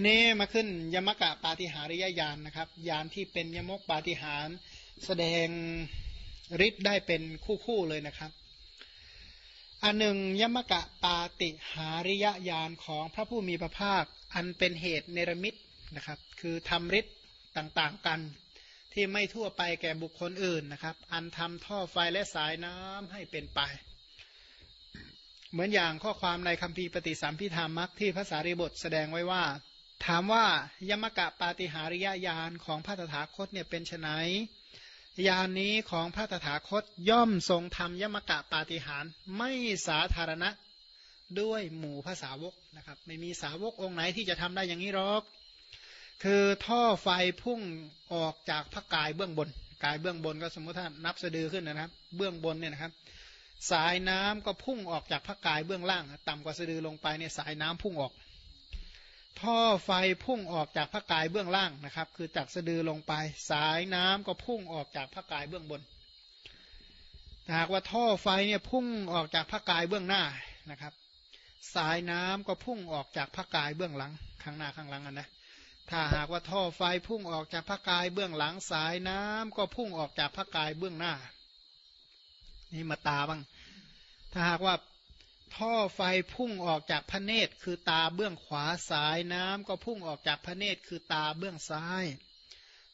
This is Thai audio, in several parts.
ทีนี้มาขึ้นยมกะปาฏิหาริยญาณนนะครับญาณที่เป็นยมกปาฏิหารแสดงฤทธิ์ได้เป็นคู่ๆเลยนะครับ อันหนึ่งยมกะปาติหาริยญาณของพระผู้มีพระภาคอันเป็นเหตุเนรมิตนะครับ คือทำฤทธิ์ต่างๆกันที่ไม่ทั่วไปแก่บุคคลอื่นนะครับ อันทำท่อไฟและสายน้ำให้เป็นไป เหมือนอย่างข้อความในคัมภีร์ปฏิสัมพิธามักที่พระสารีบทแสดงไว้ว่า ถามว่ายมกะปาติหาริยญาณของพระตถาคตเนี่ยเป็นไนยานนี้ของพระตถาคตย่อมทรงทำยมกะปาฏิหารไม่สาธารณะด้วยหมู่ภาษาวกนะครับ ไม่มีสาวกองค์ไหนที่จะทำได้อย่างนี้หรอก คือท่อไฟพุ่งออกจากพระกายเบื้องบน กายเบื้องบนก็สมมติถ้านับสะดือขึ้นนะครับ เบื้องบนเนี่ยนะครับ สายน้ำก็พุ่งออกจากพระกายเบื้องล่าง ต่ำกว่าสะดือลงไปเนี่ยสายน้ำพุ่งออก ท่อไฟพุ่งออกจากพระกายเบื้องล่างนะครับ คือจากสะดือลงไป สายน้ำก็พุ่งออกจากพระกายเบื้องบนหากว่าท่อไฟเนี่ยพุ่งออกจากพระกายเบื้องหน้านะครับ สายน้ำก็พุ่งออกจากพระกายเบื้องหลัง ข้างหน้าข้างหลังนะถ้าหากว่าท่อไฟพุ่งออกจากพระกายเบื้องหลัง สายน้ำก็พุ่งออกจากพระกายเบื้องหน้า นี่มาตาบ้าง ถ้าหากว่า ท่อไฟพุ่งออกจากพระเนตรคือตาเบื้องขวาสายน้ำก็พุ่งออกจากพระเนตรคือตาเบื้องซ้าย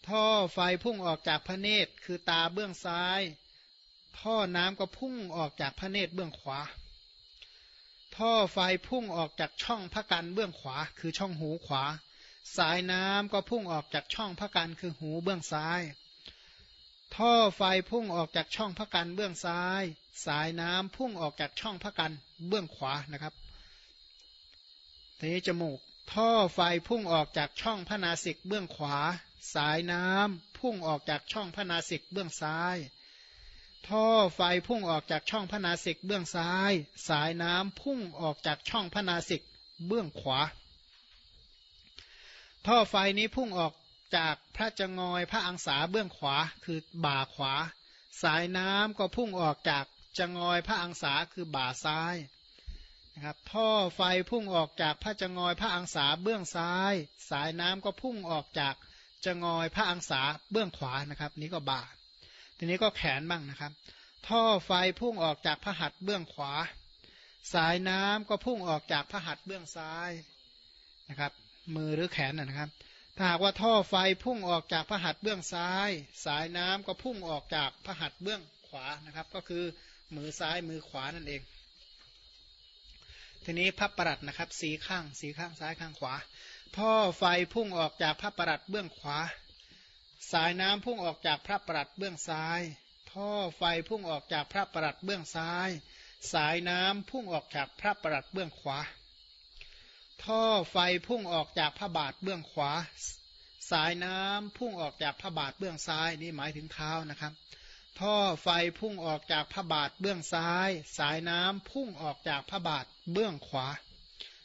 ท่อไฟพุ่งออกจากพระเนตรคือตาเบื้องซ้าย ท่อน้ำก็พุ่งออกจากพระเนตรเบื้องขวา ท่อไฟพุ่งออกจากช่องพระกันเบื้องขวา คือช่องหูขวา สายน้ำก็พุ่งออกจากช่องพระกันคือหูเบื้องซ้าย ท่อไฟพุ่งออกจากช่องพระกันเบื้องซ้าย สายน้ำพุ่งออกจากช่องพระกันเบื้องขวานะครับทีนี้จมูก ท่อไฟพุ่งออกจากช่องพระนาสิกเบื้องขวา สายน้ำพุ่งออกจากช่องพระนาสิกเบื้องซ้าย ท่อไฟพุ่งออกจากช่องพระนาสิกเบื้องซ้าย สายน้ำพุ่งออกจากช่องพระนาสิกเบื้องขวา ท่อไฟนี้พุ่งออก จากพระจงอยพระอังสาเบื้องขวาคือบ่าขวา สายน้ำก็พุ่งออกจากจงอยพระอังสาคือบ่าซ้ายนะครับท่อไฟพุ่งออกจากพระจงอยพระอังสาเบื้องซ้าย สายน้ำก็พุ่งออกจากจงอยพระอังสาเบื้องขวานะครับ นี้ก็บ่า ทีนี้ก็แขนบ้างนะครับ ท่อไฟพุ่งออกจากพระหัตถ์เบื้องขวา สายน้ำก็พุ่งออกจากพระหัตถ์เบื้องซ้ายนะครับ มือหรือแขนนะครับ ถ้าหากว่าท่อไฟพุ่งออกจากพระหัตถ์เบื้องซ้าย สายน้ำก็พุ่งออกจากพระหัตถ์เบื้องขวานะครับ ก็คือมือซ้ายมือขวานั่นเอง ทีนี้พระประหลัดนะครับ สีข้างสีข้างซ้ายข้างขวา ท่อไฟพุ่งออกจากพระประหลัดเบื้องขวา สายน้ำพุ่งออกจากพระประหลัดเบื้องซ้าย ท่อไฟพุ่งออกจากพระประหลัดเบื้องซ้าย สายน้ำพุ่งออกจากพระประหลัดเบื้องขวา ท่อไฟพุ่งออกจากพระบาทเบื้องขวา สายน้ำพุ่งออกจากพระบาทเบื้องซ้ายนี่หมายถึงเท้านะครับ ท่อไฟพุ่งออกจากพระบาทเบื้องซ้าย สายน้ำพุ่งออกจากพระบาทเบื้องขวา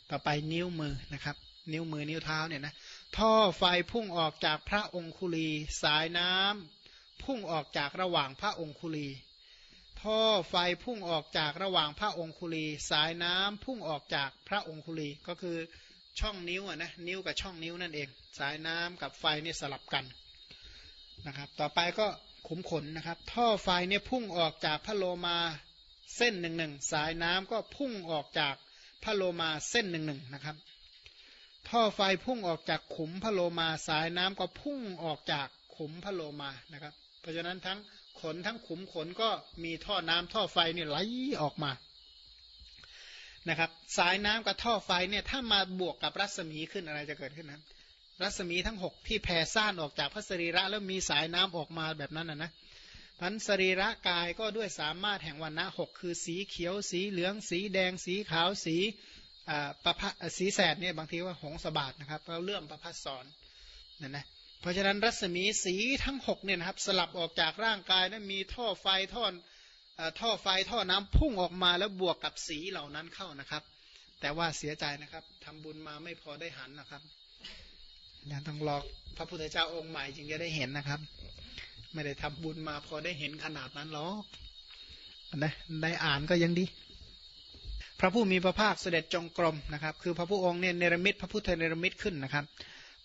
ต่อไปนิ้วมือนะครับ นิ้วมือนิ้วเท้าเนี่ยนะท่อไฟพุ่งออกจากพระองคุลี สายน้ำพุ่งออกจากระหว่างพระองคุลี ท่อไฟพุ่งออกจากระหว่างพระองคุลี สายน้ำพุ่งออกจากพระองคุลีก็คือช่องนิ้วอะนะนิ้วกับช่องนิ้วนั่นเอง สายน้ำกับไฟนี่สลับกันนะครับ ต่อไปก็ขุมขนนะครับ ท่อไฟเนี่ยพุ่งออกจากพระโลมาเส้นหนึ่งหนึ่งสายน้ำก็พุ่งออกจากพระโลมาเส้นหนึ่งหนึ่งนะครับ ท่อไฟพุ่งออกจากขุมพระโลมาสายน้ำก็พุ่งออกจากขุมพระโลมานะครับ เพราะฉะนั้นทั้ง ขนทั้งขุมขนก็มีท่อน้ำท่อไฟเนี่ยไหลออกมานะครับสายน้ำกับท่อไฟเนี่ยถ้ามาบวกกับรัศมีขึ้นอะไรจะเกิดขึ้นนะรัศมีทั้งหกที่แผ่ซ่านออกจากพระสรีระแล้วมีสายน้ำออกมาแบบนั้นนะนะพันสรีระกายก็ด้วยสามารถแห่งวันนะหกคือสีเขียวสีเหลือง สีแดงสีขาวสีประพสีแสดเนี่ยบางทีว่าหงสบาดนะครับเราเลื่อมประพัสสอนนั่นนะ เพราะฉะนั้นรัศมีสีทั้งหกเนี่ยนะครับสลับออกจากร่างกายนั้นมีท่อไฟท่อท่อไฟท่อน้ำพุ่งออกมาแล้วบวกกับสีเหล่านั้นเข้านะครับ แต่ว่าเสียใจนะครับทำบุญมาไม่พอได้หันนะครับยังต้องรอพระพุทธเจ้าองค์ใหม่จึงจะได้เห็นนะครับ ไม่ได้ทำบุญมาพอได้เห็นขนาดนั้นหรอกนะได้อ่านก็ยังดี พระผู้มีพระภาคเสด็จจงกรมนะครับ คือพระผู้องค์เนี่ยเนรมิตพระพุทธเนรมิตขึ้นนะครับ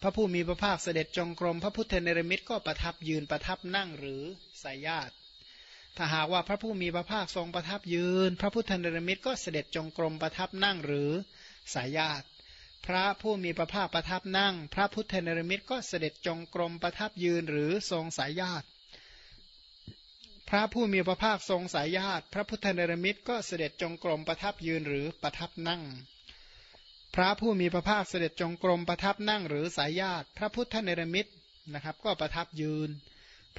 พระผู้มีพระภาคเสด็จจงกรม พระพุทธเนรมิตก็ประทับยืนประทับนั่งหรือสายญาติถ้าหากว่าพระผู้มีพระภาคทรงประทับยืน พระพุทธเนรมิตก็เสด็จจงกรมประทับนั่งหรือสายญาติพระผู้มีพระภาคประทับนั่ง พระพุทธเนรมิตก็เสด็จจงกรมประทับยืนหรือทรงสายญาติพระผู้มีพระภาคทรงสายญาติ พระพุทธเนรมิตก็เสด็จจงกรมประทับยืนหรือประทับนั่ง พระผู้มีพระภาคเสด็จจงกรมประทับนั่งหรือสายญาติ พระพุทธเนรมิตนะครับ ก็ประทับยืน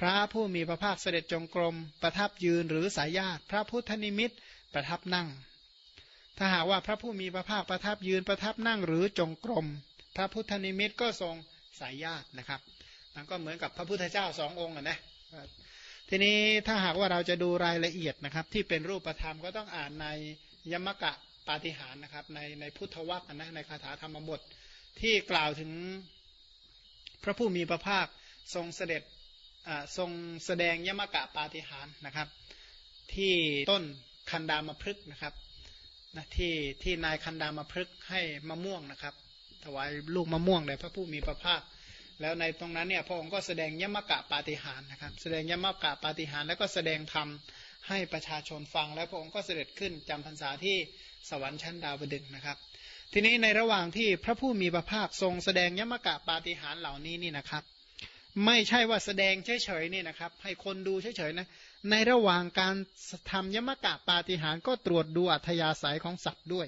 พระผู้มีพระภาคเสด็จจงกรม ประทับยืนหรือสายญาติ พระพุทธนิมิตประทับนั่ง ถ้าหากว่าพระผู้มีพระภาคประทับยืนประทับนั่งหรือจงกรม พระพุทธนิมิตก็ทรงสายญาตินะครับมันก็เหมือนกับพระพุทธเจ้าสององค์นะทีนี้ถ้าหากว่าเราจะดูรายละเอียดนะครับ ที่เป็นรูปธรรมก็ต้องอ่านในยมกะ ปาฏิหารนะครับ ในในพุทธวัตรนะในคาถาธรรมบทที่กล่าวถึงพระผู้มีพระภาคทรงเสด็จทรงแสดงยมกะปาฏิหารนะครับ ที่ต้นคันดามพฤกนะครับนะที่ที่นายคันดามพฤกให้มะม่วงนะครับ ถวายลูกมะม่วงแด่พระผู้มีพระภาค แล้วในตรงนั้นเนี่ยพระองค์ก็แสดงยมกะปาฏิหารนะครับ แสดงยมกะปาฏิหารแล้วก็แสดงธรรม ให้ประชาชนฟังแล้วพระองค์ก็เสด็จขึ้นจำพรรษาที่สวรรค์ชั้นดาวดึงนะครับ ทีนี้ในระหว่างที่พระผู้มีพระภาคทรงแสดงยมกะปาฏิหารเหล่านี้นี่นะครับ ไม่ใช่ว่าแสดงเฉยๆนี่นะครับ ให้คนดูเฉยๆนะในระหว่างการทำยมกะปาฏิหารก็ตรวจดูอัธยาศัยของสัตว์ด้วย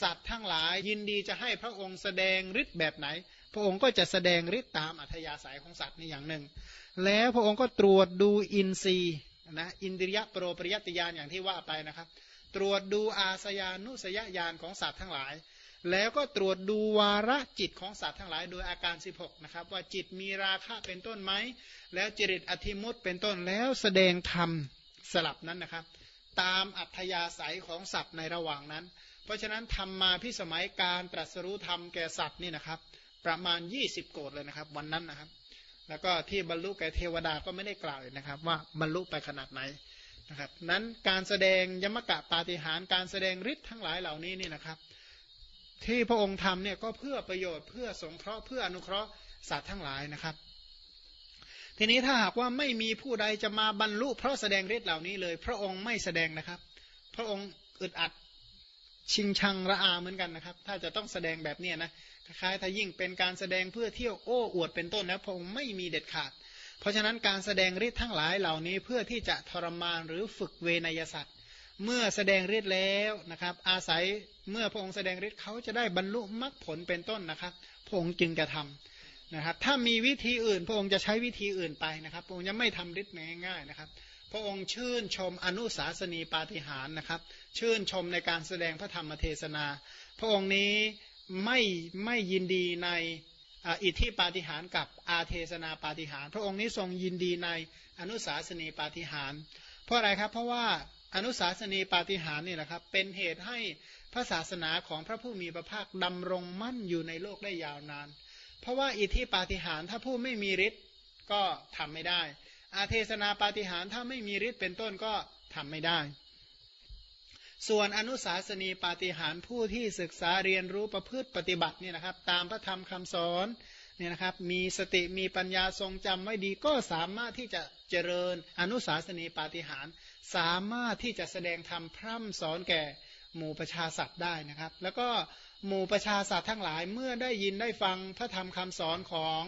สัตว์ทั้งหลายยินดีจะให้พระองค์แสดงฤทธิ์แบบไหน พระองค์ก็จะแสดงฤทธิ์ตามอัธยาศัยของสัตว์นี่อย่างหนึ่ง แล้วพระองค์ก็ตรวจดูอินทรีย์ นะอินทรียะโปรปริยติยานอย่างที่ว่าไปนะครับ ตรวจดูอาสยานุสยญาณของสัตว์ทั้งหลาย แล้วก็ตรวจดูวาระจิตของสัตว์ทั้งหลาย โดยอาการ 16นะครับว่าจิตมีราคะเป็นต้นไหมแล้วจริตอธิมุตเป็นต้นแล้วแสดงธรรมสลับนั้นนะครับ ตามอัธยาศัยของสัตว์ในระหว่างนั้น เพราะฉะนั้นทำมาพิสมัยการตรัสรู้ธรรมแก่สัตว์นี่นะครับ ประมาณ 20 โกดเลยนะครับ วันนั้นนะครับ แล้วก็ที่บรรลุแก่เทวดาก็ไม่ได้กล่าวนะครับ ว่าบรรลุไปขนาดไหนนะครับนั้นการแสดงยมกะปาฏิหารการแสดงฤทธิ์ทั้งหลายเหล่านี้นี่นะครับ ที่พระองค์ทำเนี่ยก็เพื่อประโยชน์เพื่อสงเคราะห์เพื่ออนุเคราะห์สัตว์ทั้งหลายนะครับ ทีนี้ถ้าหากว่าไม่มีผู้ใดจะมาบรรลุเพราะแสดงฤทธิ์เหล่านี้เลย พระองค์ไม่แสดงนะครับ พระองค์อึดอัด ชิงชังระอาเหมือนกันนะครับ ถ้าจะต้องแสดงแบบนี้นะคล้ายถ้ายิ่งเป็นการแสดงเพื่อเที่ยวโอ้อวดเป็นต้นนะพระองค์ไม่มีเด็ดขาด เพราะฉะนั้นการแสดงฤทธิ์ทั้งหลายเหล่านี้เพื่อที่จะทรมานหรือฝึกเวนยสัตว์เมื่อแสดงฤทธิ์แล้วนะครับ อาศัยเมื่อพระองค์แสดงฤทธิ์เขาจะได้บรรลุมรรคผลเป็นต้นนะครับ พระองค์จึงจะทำนะครับ ถ้ามีวิธีอื่น พระองค์จะใช้วิธีอื่นไปนะครับ พระองค์จะไม่ทำฤทธิ์ง่ายๆนะครับ พระองค์ชื่นชมอนุสาสนีปาฏิหารนะครับ ชื่นชมในการแสดงพระธรรมเทศนา พระองค์นี้ไม่ไม่ยินดีในอิทธิปาฏิหารกับอาเทศนาปาฏิหาร พระองค์นี้ทรงยินดีในอนุสาสนีปาฏิหาร เพราะอะไรครับ เพราะว่าอนุสาสนีปาฏิหารนี่แหละครับ เป็นเหตุให้พระศาสนาของพระผู้มีพระภาคดำรงมั่นอยู่ในโลกได้ยาวนาน เพราะว่าอิทธิปาฏิหารถ้าผู้ไม่มีฤทธิ์ก็ทำไม่ได้ อาเทศนาปาฏิหารถ้าไม่มีฤทธิ์เป็นต้นก็ทำไม่ได้ ส่วนอนุสาสนีปาฏิหารผู้ที่ศึกษาเรียนรู้ประพฤติปฏิบัติเนี่ยนะครับ ตามพระธรรมคำสอนเนี่ยนะครับ มีสติมีปัญญาทรงจำไว้ดีก็สามารถที่จะเจริญอนุสาสนีปาฏิหารสามารถที่จะแสดงธรรมพร่ำสอนแก่หมู่ประชาสัตว์ได้นะครับ แล้วก็หมู่ประชาสัตว์ทั้งหลายเมื่อได้ยินได้ฟังพระธรรมคำสอนของ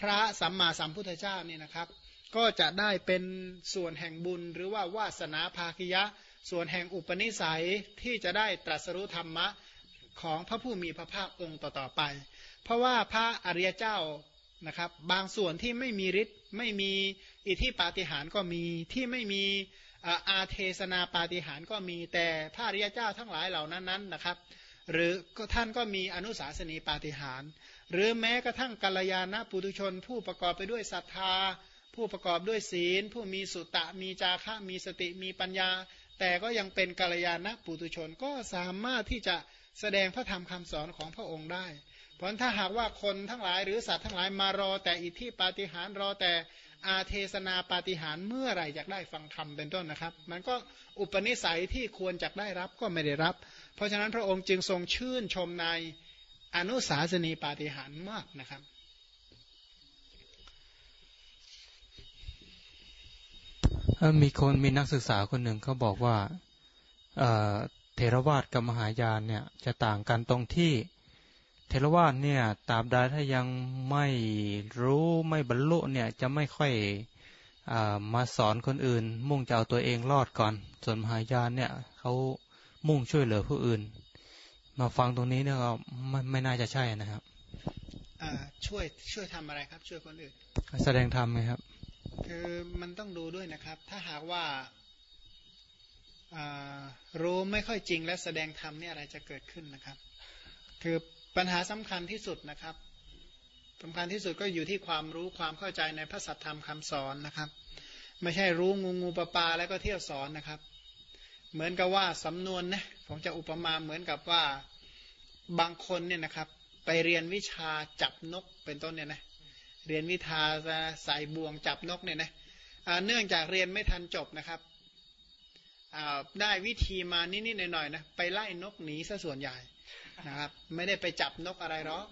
พระสัมมาสัมพุทธเจ้านี่นะครับ ก็จะได้เป็นส่วนแห่งบุญ หรือว่าวาสนาภาคิยะ ส่วนแห่งอุปนิสัยที่จะได้ตรัสรู้ธรรมะของพระผู้มีพระภาคองค์ต่อๆไป เพราะว่าพระอริยเจ้านะครับบางส่วนที่ไม่มีฤทธิ์ไม่มีอิทธิปาฏิหาริย์ก็มีที่ไม่มีอาเทศนาปาฏิหาริย์ก็มีแต่พระอริยเจ้าทั้งหลายเหล่านั้นนั้นนะครับ หรือท่านก็มีอนุสาสนีปาฏิหาริย์หรือแม้กระทั่งกัลยาณปุถุชนผู้ประกอบไปด้วยศรัทธา ผู้ประกอบด้วยศีล ผู้มีสุตตะมีจาคะมีสติมีปัญญา แต่ก็ยังเป็นกัลยาณปุตุชนก็สามารถที่จะแสดงพระธรรมคำสอนของพระองค์ได้ราะถ้าหากว่าคนทั้งหลายหรือสัตว์ทั้งหลายมารอแต่อิทธิปาฏิหารรอแต่อาเทศนาปาฏิหารเมื่อไหร่อยากได้ฟังธรรมเป็นต้นนะครับ มันก็อุปนิสัยที่ควรจะได้รับก็ไม่ได้รับ เพราะฉะนั้นพระองค์จึงทรงชื่นชมในอนุสาสนีปาฏิหารมากนะครับ มีคนมีนักศึกษาคนหนึ่งเขาบอกว่าเทรวาสกับมหายานเนี่ย จะต่างกันตรงที่เทรวาสเนี่ยตราบใดถ้ายังไม่รู้ไม่บรรลุเนี่ยจะไม่ค่อยอมาสอนคนอื่น มุ่งจะเอาตัวเองรอดก่อน ส่วนมหายานเนี่ยเขามุ่งช่วยเหลือผู้อื่น มาฟังตรงนี้เนี่ยก็ไม่ไม่น่าจะใช่นะครับช่วยช่วยทำอะไรครับ ช่วยคนอื่น แสดงธรรมไหมครับ คือมันต้องดูด้วยนะครับ ถ้าหากว่ารู้ไม่ค่อยจริงและแสดงธรรมนี่อะไรจะเกิดขึ้นนะครับ คือปัญหาสำคัญที่สุดนะครับสำคัญที่สุดก็อยู่ที่ความรู้ความเข้าใจในพระสัทธรรมคำสอนนะครับ ไม่ใช่รู้งูงูปลาปลาแล้วก็เที่ยวสอนนะครับ เหมือนกับว่าสำนวนนะผมจะอุปมาเหมือนกับว่าบางคนเนี่ยนะครับ ไปเรียนวิชาจับนกเป็นต้นเนี่ยนะ เรียนวิชาใส่บ่วงจับนกเนี่ยนะเนื่องจากเรียนไม่ทันจบนะครับได้วิธีมานิดๆหน่อยๆนะไปไล่นกหนีซะส่วนใหญ่นะครับ ไม่ได้ไปจับนกอะไรหรอก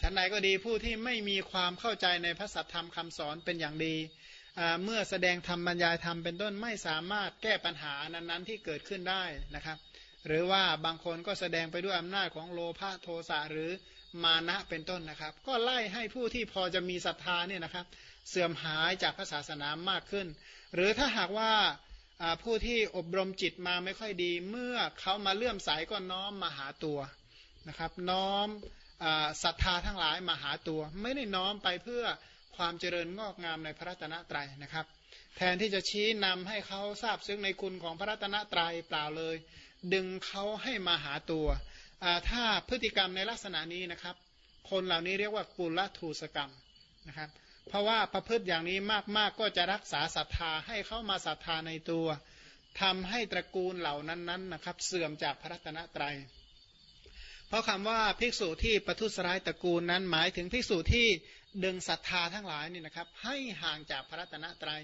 ชั้นใดก็ดีผู้ที่ไม่มีความเข้าใจในพระสัทธรรมคำสอนเป็นอย่างดี เมื่อแสดงธรรมบรรยายธรรมเป็นต้นไม่สามารถแก้ปัญหานั้นๆที่เกิดขึ้นได้นะครับ หรือว่าบางคนก็แสดงไปด้วยอำนาจของโลภะโทสะหรือ มานะเป็นต้นนะครับ ก็ไล่ให้ผู้ที่พอจะมีศรัทธาเนี่ยนะครับ เสื่อมหายจากพระศาสนามากขึ้น หรือถ้าหากว่าผู้ที่อบรมจิตมาไม่ค่อยดี เมื่อเขามาเลื่อมใสก็น้อมมาหาตัวนะครับ น้อมศรัทธาทั้งหลายมาหาตัว ไม่ได้น้อมไปเพื่อความเจริญงอกงามในพระรัตนตรัยนะครับ แทนที่จะชี้นำให้เขาทราบซึ้งในคุณของพระรัตนตรัยเปล่าเลย ดึงเขาให้มาหาตัว ถ้าพฤติกรรมในลักษณะนี้นะครับ คนเหล่านี้เรียกว่ากุลทูสกรรมนะครับ เพราะว่าประพฤติอย่างนี้มากๆก็จะรักษาศรัทธาให้เข้ามาศรัทธาในตัวทำให้ตระกูลเหล่านั้นๆนะครับ เสื่อมจากพระรัตนตรัย เพราะคำว่าภิกษุที่ประทุษร้ายตระกูลนั้นหมายถึงภิกษุที่ดึงศรัทธาทั้งหลายนี่นะครับ ให้ห่างจากพระรัตนตรยัย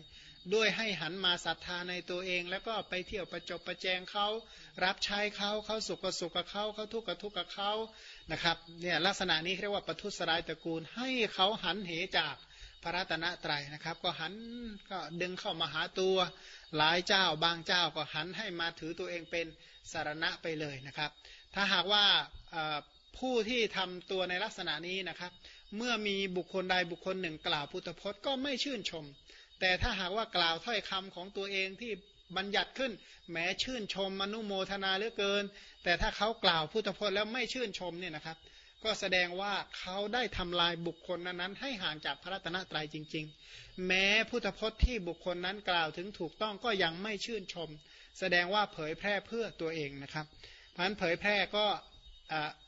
ด้วยให้หันมาศรัทธาในตัวเอง แล้วก็ไปเที่ยวประจบประแจงเขารับใช้เขาเขาสุขกับสุขกับเขาเขาทุกข์กับทุกข์กับเขานะครับเนี่ยลักษณะนี้เรียกว่าประทุษร้ายตระกูล ให้เขาหันเหจากพระรัตนตรัยนะครับ ก็หันก็ดึงเข้ามาหาตัว หลายเจ้าบางเจ้าก็หันให้มาถือตัวเองเป็นสารณะไปเลยนะครับ ถ้าหากว่าผู้ที่ทำตัวในลักษณะนี้นะครับ เมื่อมีบุคคลใดบุคคลหนึ่งกล่าวพุทธพจน์ก็ไม่ชื่นชม แต่ถ้าหากว่ากล่าวถ้อยคำของตัวเองที่บัญญัติขึ้นแม้ชื่นชมมนุโมทนาเหลือเกิน แต่ถ้าเขากล่าวพุทธพจน์แล้วไม่ชื่นชมเนี่ยนะครับ ก็แสดงว่าเขาได้ทำลายบุคคลนั้นให้ห่างจากพระรัตนตรัยจริง ๆ แม้พุทธพจน์ที่บุคคลนั้นกล่าวถึงถูกต้องก็ยังไม่ชื่นชม แสดงว่าเผยแพร่เพื่อตัวเองนะครับเพราะนั้นเผยแพร่ก็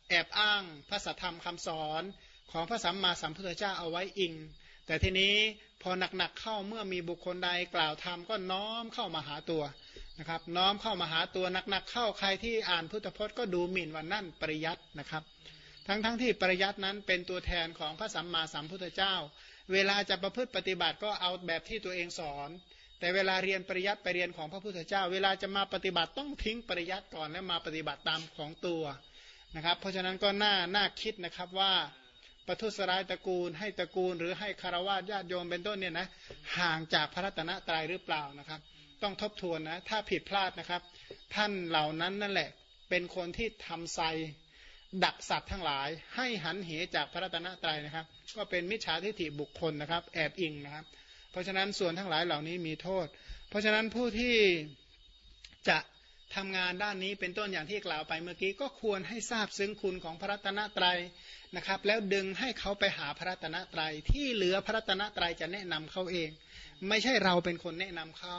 แอบอ้างพระสัทธรรมคำสอนของพระสัมมาสัมพุทธเจ้าเอาไว้อิง แต่ทีนี้ พอหนักๆเข้าเมื่อมีบุคคลใดกล่าวธรรมก็น้อมเข้ามาหาตัวนะครับ น้อมเข้ามาหาตัวหนักๆเข้าใครที่อ่านพุทธพจน์ก็ดูหมิ่นวันนั่นปริยัตินะครับ ทั้งๆทที่ปริยัตินั้นเป็นตัวแทนของพระสัมมาสัมพุทธเจ้า เวลาจะประพฤติปฏิบัติก็เอาแบบที่ตัวเองสอน แต่เวลาเรียนปริยัติไปเรียนของพระพุทธเจ้า เวลาจะมาปฏิบัติต้องทิ้งปริยัติก่อนแล้วมาปฏิบัติตามของตัวนะครับ เพราะฉะนั้นก็น่าน่าคิดนะครับว่า ประทุสรายตระกูล ให้ตระกูล หรือให้คารวะญาติโยมเป็นต้นเนี่ยนะห่างจากพระรัตนตรัยหรือเปล่านะครับ ต้องทบทวนนะถ้าผิดพลาดนะครับ ท่านเหล่านั้นนั่นแหละ เป็นคนที่ทำไซดักสัตว์ทั้งหลาย ให้หันเหจากพระรัตนตรัยนะครับ ก็เป็นมิจฉาทิฏฐิบุคคลนะครับ แอบอิงนะครับ เพราะฉะนั้นส่วนทั้งหลายเหล่านี้มีโทษ เพราะฉะนั้นผู้ที่จะ ทำงานด้านนี้เป็นต้นอย่างที่กล่าวไปเมื่อกี้ก็ควรให้ทราบซึ้งคุณของพระรัตนตรัยนะครับ แล้วดึงให้เขาไปหาพระรัตนตรัยที่เหลือพระรัตนตรัยจะแนะนำเขาเอง ไม่ใช่เราเป็นคนแนะนำเขา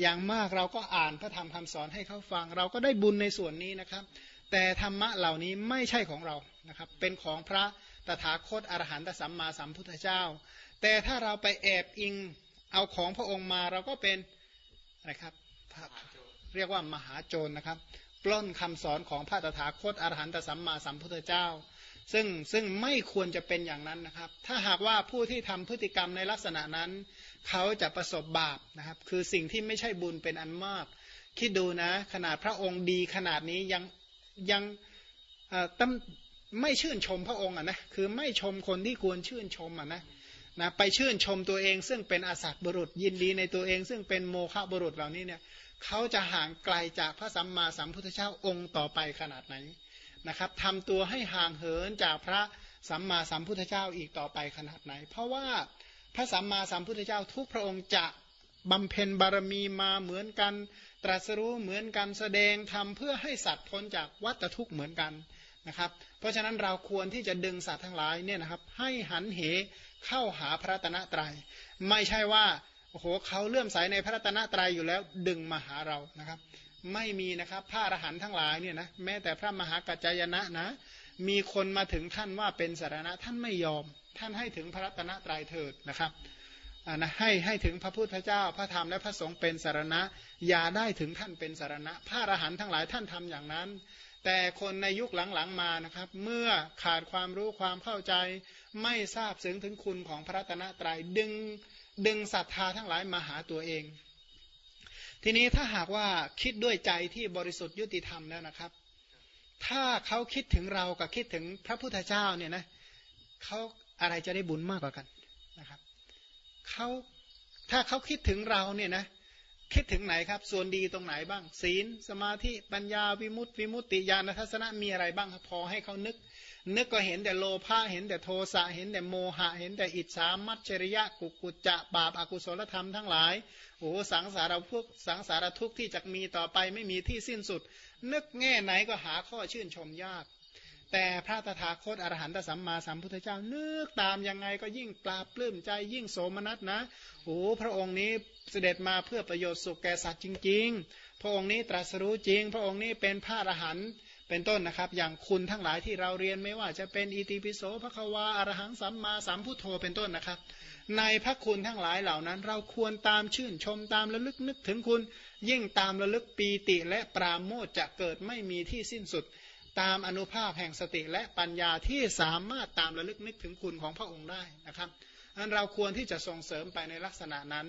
อย่างมากเราก็อ่านพระธรรมคำสอนให้เขาฟัง เราก็ได้บุญในส่วนนี้นะครับ แต่ธรรมะเหล่านี้ไม่ใช่ของเรานะครับ เป็นของพระตถาคตอรหันตสัมมาสัมพุทธเจ้า แต่ถ้าเราไปแอบอิงเอาของพระองค์มาเราก็เป็นอะครับ เรียกว่ามหาโจรนะครับ ปล้นคำสอนของพระตถาคตอรหันตสัมมาสัมพุทธเจ้า ซึ่งซึ่งไม่ควรจะเป็นอย่างนั้นนะครับ ถ้าหากว่าผู้ที่ทำพฤติกรรมในลักษณะนั้น เขาจะประสบบาปนะครับ คือสิ่งที่ไม่ใช่บุญเป็นอันมาก คิดดูนะขนาดพระองค์ดีขนาดนี้ยังยังตั้ไม่ชื่นชมพระองค์อะนะคือไม่ชมคนที่ควรชื่นชมอะนะนะไปชื่นชมตัวเองซึ่งเป็นอาสัตบุรุษยินดีในตัวเอง ซึ่งเป็นโมฆะบุรุษเหล่านี้เนี่ย เขาจะห่างไกลจากพระสัมมาสัมพุทธเจ้าองค์ต่อไปขนาดไหนนะครับทำตัวให้ห่างเหินจากพระสัมมาสัมพุทธเจ้าอีกต่อไปขนาดไหน เพราะว่าพระสัมมาสัมพุทธเจ้าทุกพระองค์จะบำเพ็ญบารมีมาเหมือนกัน ตรัสรู้เหมือนกันแสดงทำเพื่อให้สัตว์พ้นจากวัฏทุกข์เหมือนกันนะครับ เพราะฉะนั้นเราควรที่จะดึงสัตว์ทั้งหลายเนี่ยนะครับให้หันเหเข้าหาพระตนะตรยัยไม่ใช่ว่า โอ้โหเขาเลื่อมใสในพระรัตนตรัยอยู่แล้วดึงมาหาเรานะครับ ไม่มีนะครับพระอรหันต์ทั้งหลายเนี่ยนะแม้แต่พระมหากัจจายนะนะ มีคนมาถึงท่านว่าเป็นสารณะท่านไม่ยอม ท่านให้ถึงพระรัตนตรัยเถิดนะครับนะให้ให้ถึงพระพุทธเจ้า พระธรรมและพระสงฆ์เป็นสารณะ อย่าได้ถึงท่านเป็นสารณะ พระอรหันต์ทั้งหลายท่านทำอย่างนั้น แต่คนในยุคหลังๆมานะครับ เมื่อขาดความรู้ความเข้าใจ ไม่ทราบซึ้งถึงคุณของพระตนตรยัยดึงดึงศรัทธาทั้งหลายมาหาตัวเอง ทีนี้ถ้าหากว่าคิดด้วยใจที่บริสุทธิ์ยุติธรรมแล้วนะครับ ถ้าเขาคิดถึงเรากับคิดถึงพระพุทธเจ้าเนี่ยนะเขาอะไรจะได้บุญมากกว่ากันนะครับเขาถ้าเขาคิดถึงเราเนี่ยนะ คิดถึงไหนครับ ส่วนดีตรงไหนบ้าง ศีลสมาธิปัญญาวิมุตติวิมุตติญาณทัศนะมีอะไรบ้างครับพอให้เขานึก นึกก็เห็นแต่โลภะเห็นแต่โทสะเห็นแต่โมหะ เห็นแต่อิจฉามัจฉริยะกุกุจจะบาปอากุศลธรรมทั้งหลายโอ้สังสารพวกสังสารทุกข์ที่จะมีต่อไปไม่มีที่สิ้นสุด นึกแง่ไหนก็หาข้อชื่นชมยาก แต่พระตถาคตอรหันตสัมมาสัมพุทธเจ้านึกตามยังไงก็ยิ่งปราบปลื้มใจยิ่งโสมนัสนะโอ้พระองค์นี้เสด็จมาเพื่อประโยชน์สุขแก่สัตว์จริง ๆ พระองค์นี้ตรัสรู้จริง พระองค์นี้เป็นพระอรหันต์เป็นต้นนะครับ อย่างคุณทั้งหลายที่เราเรียนไม่ว่าจะเป็นอิติปิโสพระควาอรหังสัมมาสัมพุทโธเป็นต้นนะครับ ในพระคุณทั้งหลายเหล่านั้น เราควรตามชื่นชมตามระลึกนึกถึงคุณ ยิ่งตามระลึกปีติและปราโมทจะเกิดไม่มีที่สิ้นสุด ตามอนุภาพแห่งสติและปัญญาที่สามารถตามระลึกนึกถึงคุณของพระองค์ได้นะครับอันเราควรที่จะส่งเสริมไปในลักษณะนั้น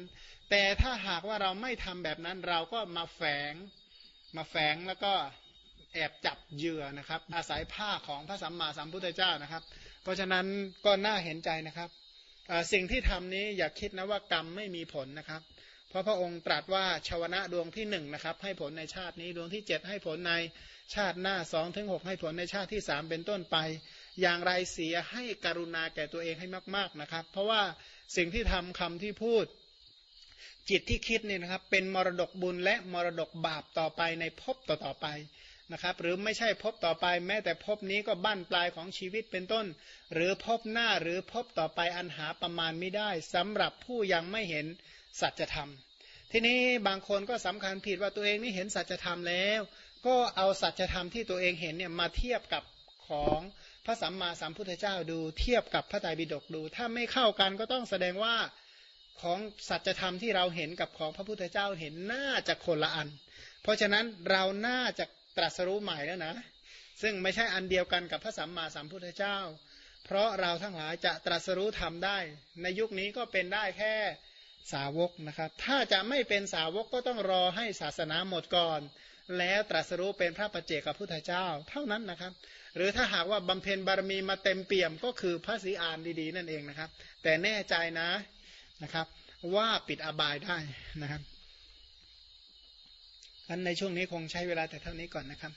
แต่ถ้าหากว่าเราไม่ทำแบบนั้นเราก็มาแฝงมาแฝงแล้วก็แอบจับเหยื่อนะครับ อาศัยผ้าของพระสัมมาสัมพุทธเจ้านะครับ เพราะฉะนั้นก็น่าเห็นใจนะครับสิ่งที่ทำนี้อย่าคิดนะว่ากรรมไม่มีผลนะครับ พราะพระองค์ตรัสว่าชาวนะดวงที่หนึ่งนะครับ ให้ผลในชาตินี้ดวงที่เจ็ดให้ผลในชาติหน้าสองถึงหกให้ผลในชาติที่สามเป็นต้นไป อย่างไรเสียให้กรุณาแก่ตัวเองให้มาก ๆนะครับ เพราะว่าสิ่งที่ทำคำที่พูด จิตที่คิดนี่นะครับ เป็นมรดกบุญและมรดกบาปต่อไปในภพต่อๆไปนะครับหรือไม่ใช่พบต่อไปแม้แต่พบนี้ก็บั้นปลายของชีวิตเป็นต้น หรือพบหน้าหรือพบต่อไปอันหาประมาณไม่ได้สำหรับผู้ยังไม่เห็น สัจธรรม ทีนี้บางคนก็สำคัญผิดว่าตัวเองนี่เห็นสัจธรรมแล้ว ก็เอาสัจธรรมที่ตัวเองเห็นเนี่ยมาเทียบกับของพระสัมมาสัมพุทธเจ้าดู เทียบกับพระไตรปิฎกดู ถ้าไม่เข้ากันก็ต้องแสดงว่าของสัจธรรมที่เราเห็นกับของพระพุทธเจ้าเห็นน่าจะคนละอัน เพราะฉะนั้นเราน่าจะตรัสรู้ใหม่แล้วนะ ซึ่งไม่ใช่อันเดียวกันกับพระสัมมาสัมพุทธเจ้า เพราะเราทั้งหลายจะตรัสรู้ทำได้ ในยุคนี้ก็เป็นได้แค่ สาวกนะครับ ถ้าจะไม่เป็นสาวกก็ต้องรอให้ศาสนาหมดก่อน แล้วตรัสรู้เป็นพระปัจเจกพุทธเจ้า เท่านั้นนะครับ หรือถ้าหากว่าบำเพ็ญบารมีมาเต็มเปี่ยมก็คือพระศรีอานดีๆนั่นเองนะครับ แต่แน่ใจนะนะครับ ว่าปิดอบายได้นะครับอันในช่วงนี้คงใช้เวลาแต่เท่านี้ก่อนนะครับ